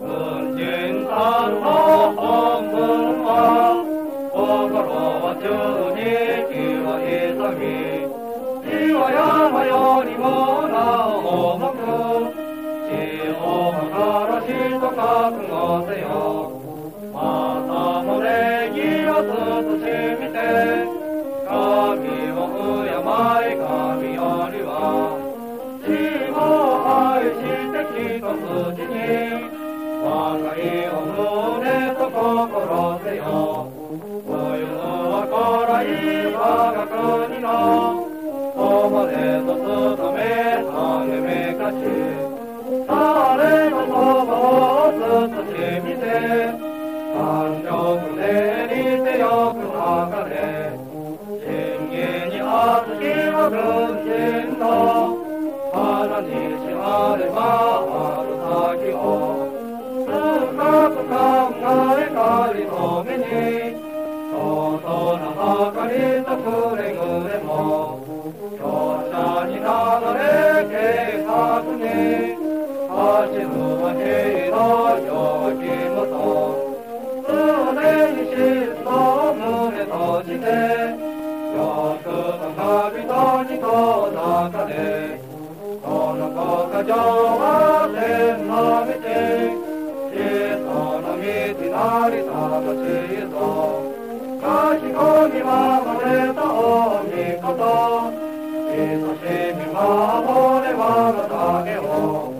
曾经他多么豪迈，跨过罗布淖尔，越过一江水，越过雅玛亚里木，到乌鲁木齐，越过帕卡拉西多卡克莫塞洋。我が家を胸と心せよ。というの中らい我が国の。そまでと勤め励めかしさ誰の言葉を包み見誕生日胸にてよく流れ。真剣に熱きは軍人と。花にしまればえかりのめに相のなりとくれぐれも強者に流れ計画に走るは平の良気もと常に嫉妬を胸閉じて欲の人に遠ざかれこの子が上の地蔵書き込み守れたおみこと勤しみ守れ我が竹を「